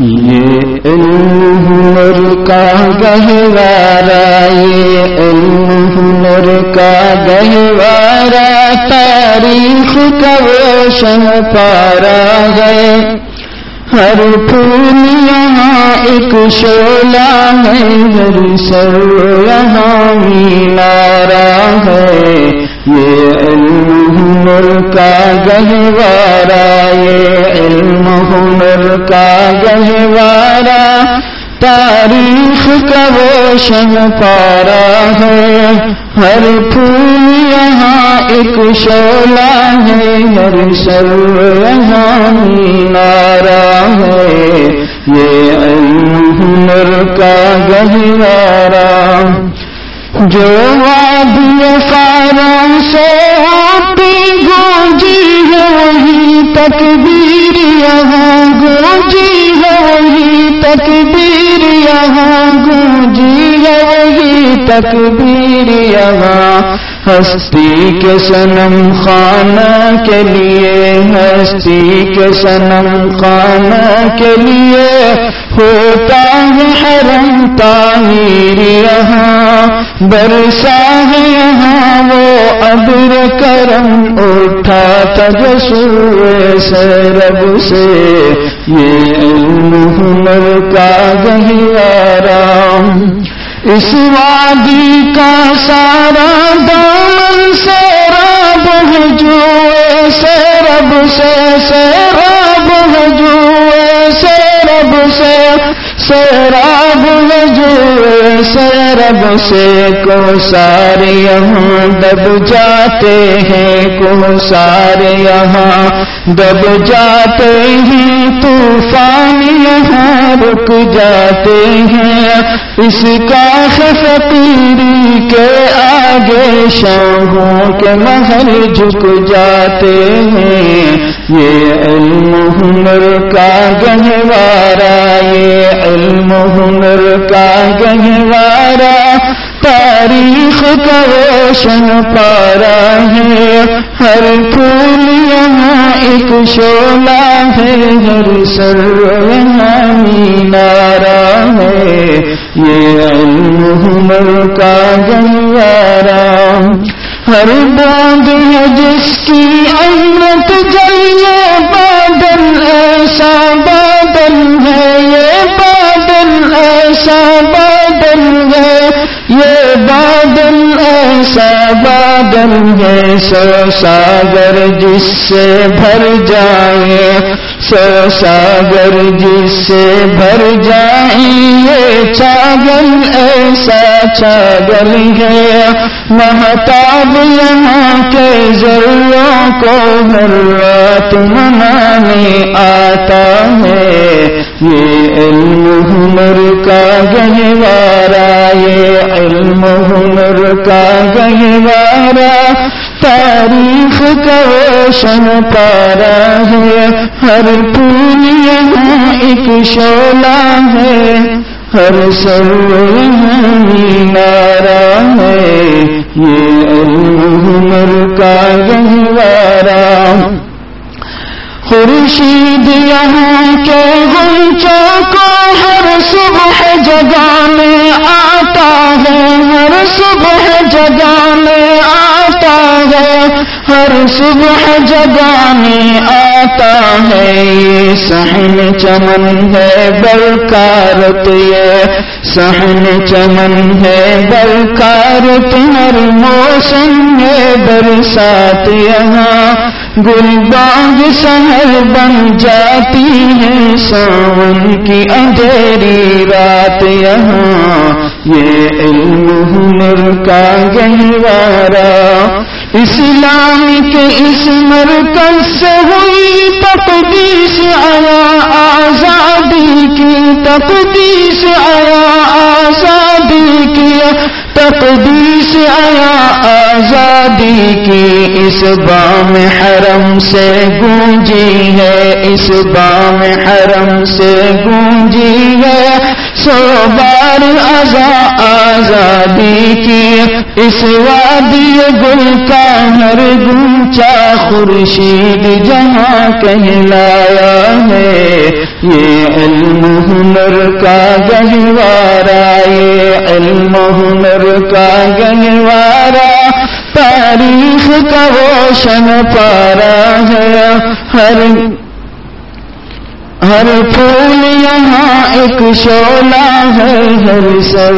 یہ علم ہنر کا گہوارا یہ علم ہنر کا گہوارا تاریخ کا روشن پارا ہے۔ ہر پھول یہاں ایک شولا ہے، ہر سر یہاں مینارا ہے۔ یہ علم ہنر کا گہوارا یہ علم ہنر کا گہوارا تاریخ کا روشن پارا ہے۔ ہر پھول یہاں ایک شولا ہے۔ ہر سر یہاں مینارا ہے۔ یہ ہنر کا گہوارا جو وادی فاروں سے آتی گونجی ہے وہی تکبیر یہاں گونجی ہے وہی تکبیر۔ تکبیر یہاں ہستی کے سنم خانہ کے لیے، ہستی کے سنم خانہ کے لیے ہوتا ہے حرم تعمیر یہاں برسا ہے یہاں وہ ابر کرم اٹھا تجسور سے رب سے۔ یہ علم ہنر کا گہوارا اس وادی کا سارا دامن سے رب ہے جو سے رب سے سے رب ہے جو سے رب سے سیراب جو سیرب سے۔ کو سارے یہاں دب جاتے ہیں کو سارے یہاں دب جاتے ہیں۔ طوفان یہاں رک جاتے ہیں۔ اس کا فقیری کے آگے شاہوں کے محل جھک جاتے ہیں۔ یہ علم ہنر کا گہوارا یہ علم ہنر کا گہوارا تاریخ کا روشن پارا ہے۔ ہر پھول یہاں ایک شولا ہے ہر سر یہاں مینارا ہے یہ علم ہنر کا گہوارا ہر باغ ہے جس کی امرت جلیے بادل ہے سو ساگر جس سے بھر جائے، سو ساگر جس سے بھر جائیں یہ چاگل، ایسا چاگل ہے۔ محتاب یہاں کے ذروں کو ہر رات منانے آتا ہے۔ یہ علم ہنر کا گہوارا یہ علم ہنر کا گہوارا تاریخ کا روشن پارا ہے۔ ہر پھول یہاں ایک شولا ہے۔ ہر سر یہاں مینارا ہے۔ یہ علم ہنر کا خورشید یہاں کے غنچوں کو ہر صبح جگانے آتا ہے، ہر صبح جگانے آتا ہے، ہر صبح جگانے آتا ہے۔ یہ سہن چمن ہے برکارت یہ سہن چمن ہے برکارت ہر موسم ہے برسات یہاں گل باغ شہر بن جاتی ہے، ساون کی اندھیری رات یہاں۔ یہ علم ہنر کا گہوارا اسلام کے اس مرکز سے ہوئی تقدیس آیا، آزادی کی تقدیس آیا، آزادی کی تقدیس آیا۔ آزادی کی اس بام حرم سے گونجی ہے اس بام حرم سے گونجی ہے۔ سو بار آزا آزادی کی اس وادی گل کا ہر گونچا خورشید جہاں کہلایا ہے۔ یہ علم ہنر کا گہوارا یہ علم ہنر کا گہوارا تاریخ کا روشن پارا ہے، ہر ہر پھول یہاں ایک شولا ہے، ہر سر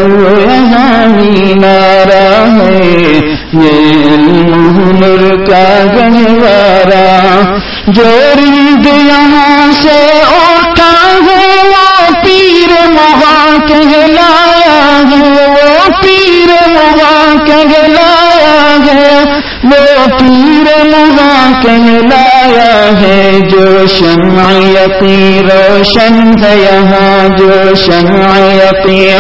یہاں مینارا ہے۔ یہ علم ہنر کا گہوارا جو رید یہاں سے اٹھا ہے۔ وہ پیر مہا کہلایا ہے۔ وہ پیر مہا کہلایا ہے۔ وہ پیر مہا کہلایا ہے جو شمعیتی روشن ہے یہاں، جو شمعیتی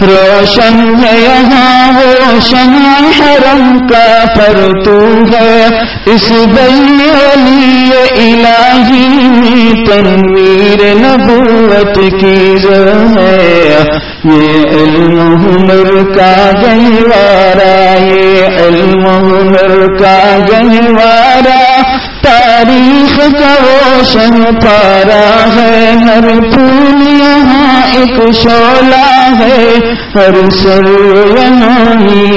روشن ہے یہاں، وہ شمع حرم کا پرتو ہے۔ اس بین علی الہی میں تنویر نبوت کی جو ہے۔ یہ علم ہنر کا گہوارا یہ علم ہنر کا گہوارا تاریخ کا روشن پارا ہے، ہر پھول یہاں ایک شولا ہے، ہر سر یہاں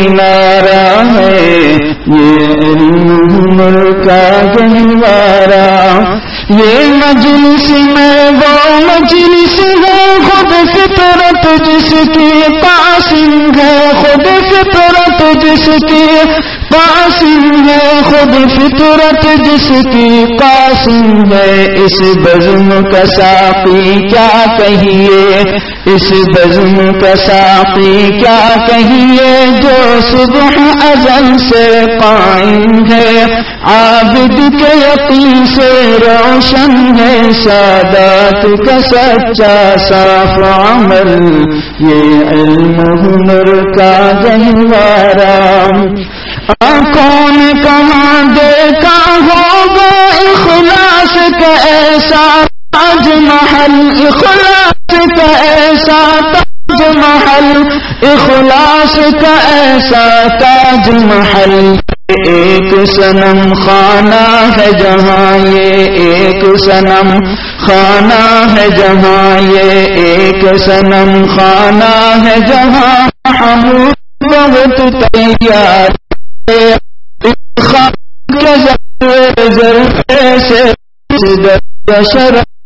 نارا ہے۔ یہ علم کا گہوارا یہ مجلس میں وہ مجلس ہے۔ خود فطرت جس کی پاسنگ ہے، خود فطرت جس کی قاسم ہے خود فطرت جس کی قاسم ہے۔ اس بزم کا ساقی کیا کہیے؟ اس بزم کا ساقی کیا کہیے؟ جو صبح ازل سے قائم ہے، عابد کے یقین سے روشن ہے۔ سادات کا سچا صاف عمل، یہ علم ہنر کا گہوارا آنکھوں نے کہاں دیکھا ہوگا اخلاص کا ایسا تاج محل اخلاص کا ایسا تاج محل اخلاص کا ایسا تاج محل ایک سنم خانہ ہے جہاں یہ ایک سنم خانہ ہے جہاں یہ ایک سنم خانہ ہے جہاں ہم بہت تیار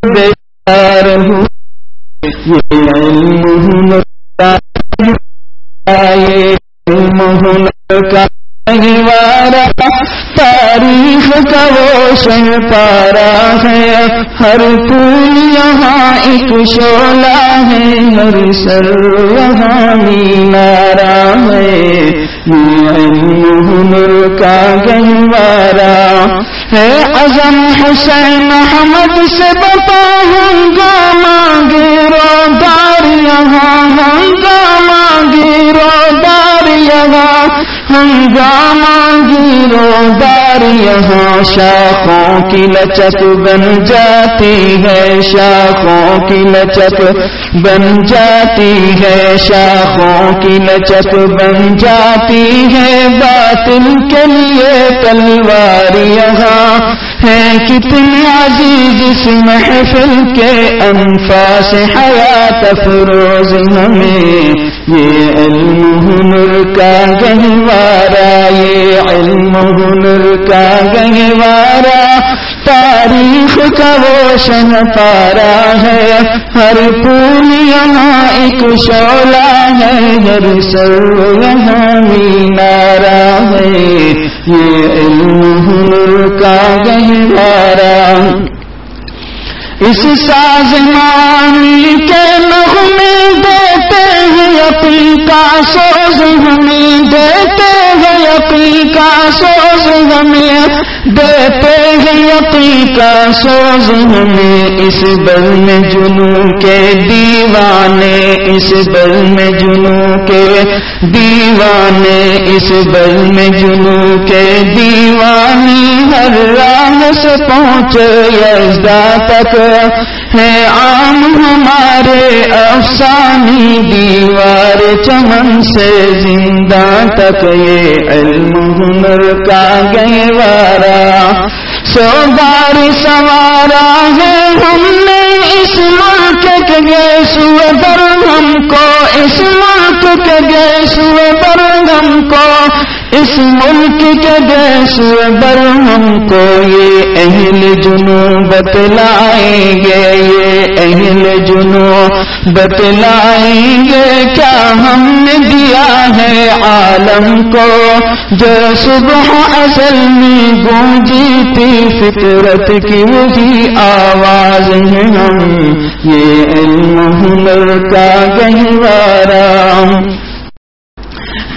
بیار ہوں کا تاریخ کا کا روشن پارا ہے، ہر پھول یہاں ایک شولا ہے، ہر سر یہاں مینارا ہے۔ ہنر کا گہوارا ہے۔ ازم حسین احمد سے بتا ہوں گا مانگے دار یہاں ہنگامہ گیرو دار یہاں۔ ہنگامہ دار یہاں شاخوں کی لچک بن جاتی ہے، شاخوں کی لچک بن جاتی ہے، شاخوں کی لچک بن جاتی ہے۔ باطل کے لیے تلوار یہاں ہے کتنی عزیز اس محفل کے انفاس حیات افروز ہمیں۔ یہ علم ہنر کا گہوارا یہ علم ہنر کا گہوارا تاریخ کا روشن پارا ہے، ہر پھول یہاں ایک شولا ہے، ہر سر یہاں مینارا اس سازمان کے نغمے دیتے ہیں، اپنی کا سوز ہمیں دیتے ہیں، اپنی کا سوز ہمیں دیتے ہیں یقین کا سوز ہمیں اس بل میں جنو کے دیوانے، اس بل میں جنو کے دیوانے، اس بل میں جنو کے دیوانی ہر راہ سے پہنچے یزدا تک ہے عام ہمارے افسانی دیوار چمن سے زندہ تک، یہ علم ہنر کا گہوارا سو بار سوارا ہے ہم نے اس ملک کے گیس پر ہم کو، اس ملک کے گیس پر ہم کو ملک کے دیش بر ہم کو یہ اہل جنو بتلائیں گے، یہ اہل جنو بتلائیں گے۔ کیا ہم نے دیا ہے عالم کو جو صبح اصل میں گونجی تھی؟ فطرت کی وہی آواز ہے ہم۔ یہ علم ہنر کا گہوارا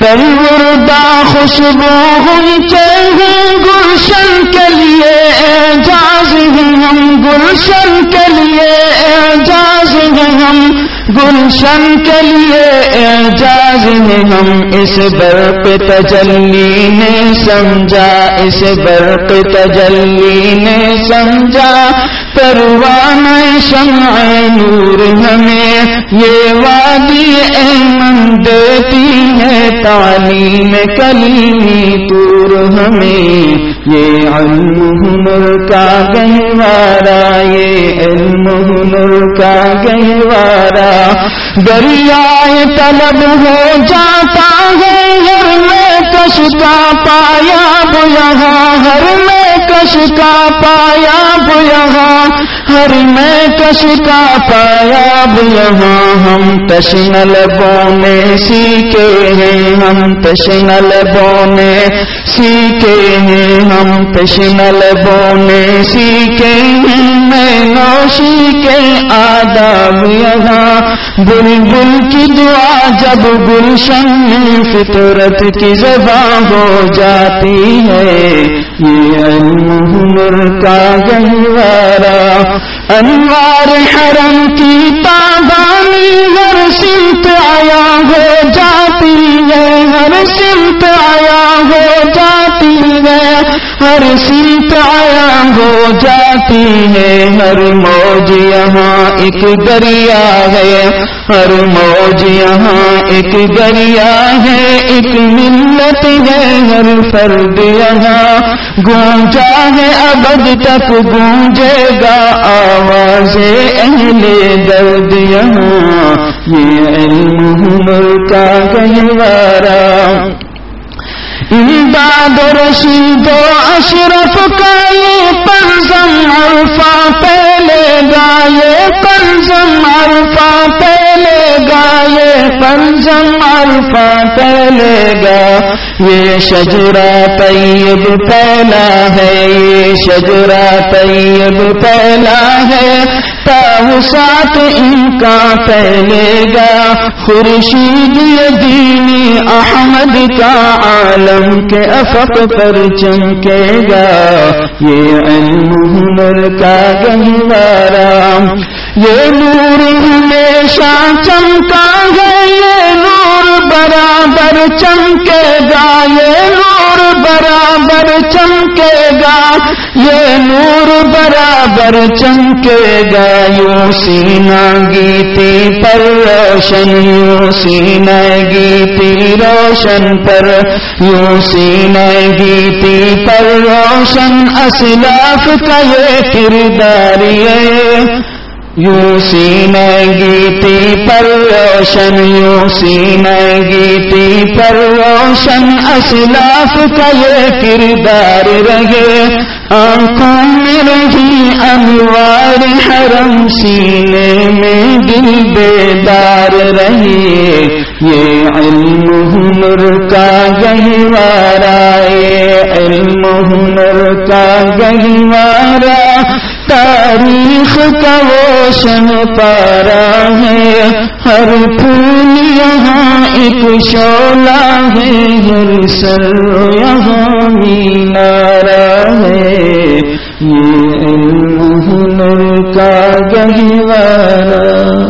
پروردہ خوشبو ہم چاہیں گلشن کے لیے اعجاز ہیں ہم، گلشن کے لیے اعجاز ہیں ہم، گلشن کے لیے اعجاز ہیں ہم۔ اس برق تجلی نے سمجھا، اس برق تجلی نے سمجھا۔ پروان شمع نور ہمیں یہ وادی احمد دیتی ہے تعلیم کلیمی تور ہمیں یہ علم ہنر کا گہوارا یہ علم ہنر کا گہوارا دریائے طلب ہو جاتا ہے، ہر میں کش کا پایا یہاں، ہر میں کا پایا یہاں ہر میں کش کا پایا یہاں ہم تشنل بونے سیکھے ہیں، ہم تشنل بونے سیکھے ہیں، ہم تشنل بونے سیکھے ہیں۔ میں نوشی کے آداب یہاں بل بل کی دعا جب گلشن میں فطرت کی زبان ہو جاتی ہے۔ یہ کا گہوارا انوار حرم کی تابانی ہر سمت آیا ہو جاتی ہے، ہر سمت آیا ہو جاتی ہے، ہر سمت آیا ہو جاتی ہے۔ ہر موج یہاں ایک دریا ہے۔ ہر موج یہاں ایک دریا ہے۔ ایک ملت ہے، ہر فرد یہاں گونجا ہے۔ ابد تک گونجے گا آواز اہل درد یہاں۔ یہ علم کا گہوارا امداد رشید و اشرف کا یہ پنزم عرفہ پہلے گا یہ پنزم عرفہ پہلے گا یہ پنزم عرفہ پہلے گا۔ یہ شجرا طیب پہلا ہے، یہ شجرا طیب پہلا ہے۔ ساتھ ان کا پہلے گا خورشید دینی احمد کا عالم کے افق پر چمکے گا۔ یہ علم ہنر کا گہوارا یہ نور ہمیشہ چمکا ہے، یہ نور برابر چمکے گا۔ چمکے گا، یہ نور برابر چمکے گا۔ یوں سینا گیتی پر روشن، یوں سینا گیتی روشن پر۔ یوں سینا گیتی پر روشن اسلاف کا یہ کردار یہ۔ یوں سین گیتی پر روشن، یوں سین گیتی پر روشن، اسلاف کا یہ کردار رہے۔ آنکھوں میں رہی انوار حرم سینے میں دل بیدار رہے۔ یہ علم ہنر کا گہوارا علم ہنر کا گہوارا تاریخ کا روشن پارا ہے۔ ہر پھول یہاں ایک شولا ہے۔ ہر سر یہاں مینارا ہے۔ یہ علم ہنر کا گہوارا